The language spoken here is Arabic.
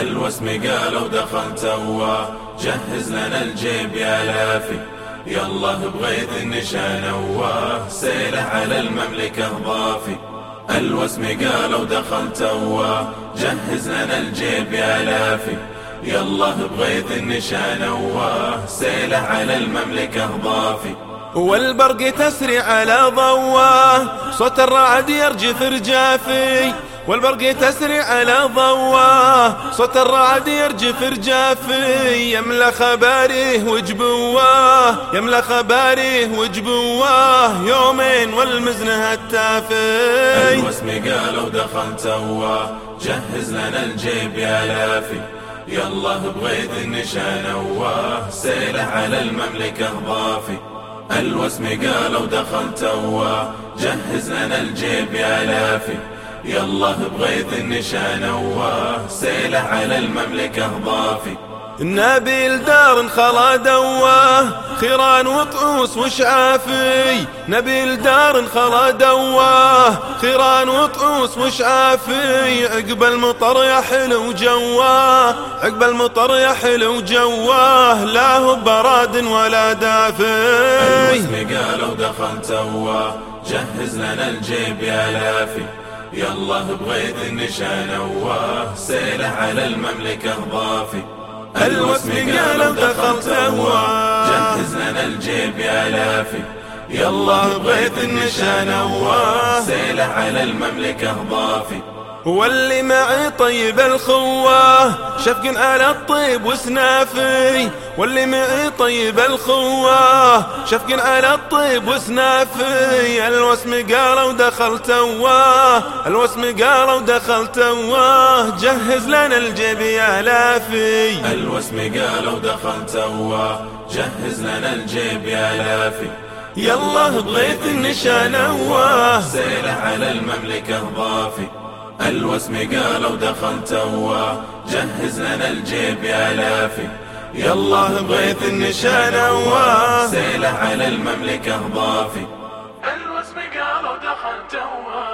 الوسم قالوا دخل تواه جهز لنا الجيب يا لافي. يلا بغيث النشان واه سيله على المملكة ضافي الوسم قالوا دخل تواه جهز لنا الجيب يا لافي. يلا بغيث النشان واه سيله على المملكة ضافي والبرق تسري على ضواه. صوت الرعد يرجف رجافي والبرق تسري على ضواه. صوت الرعد يرجف رجافي. يملا خباريه وجبواه. يملا خباريه وجبواه. يومين والمزن هتافي. الوسم قالوا دخل تواه جهز لنا الجيب يا لافي. يلا بغيث النشان واه سيله على المملكة ضافي. الوسم قالوا دخل تواه جهز لنا الجيب يا لافي. يلا بغيث النشان واه سيله على المملكة ضافي. نبيل دار خلا دواه خيران وطعوس وشعافي نبيل دار خلا دواه خيران وطعوس وشعافي عقب المطر يا حلو جواه عقب المطر يا حلو جواه لا هو براد ولا دافي. قالوا دخل تواه جهز لنا الجيب يا لافي. يلا بغيث النشان واه سيله على المملكة ضافي الوسم قالوا دخلت تواه جهز لنا الجيب يا لافي. يلا بغيث النشان واه سيله على المملكة ضافي واللي معي طيب الخواه شفق على الطيب وسنافي. واللي معي طيب الخواه شفق على الطيب وسنافي. الوسم قال ودخل تواه الوسم قال ودخل تواه جهز لنا الجيب يا لافي الوسم قال ودخل تواه جهز لنا الجيب يا لافي يلا بغيث النشان واه سيله على المملكة ضافي الوسم قالوا دخل تواه جهز لنا الجيب يا لافي. يلا بغيث النشان واه سيله على المملكة ضافي. الوسم قالوا دخل تواه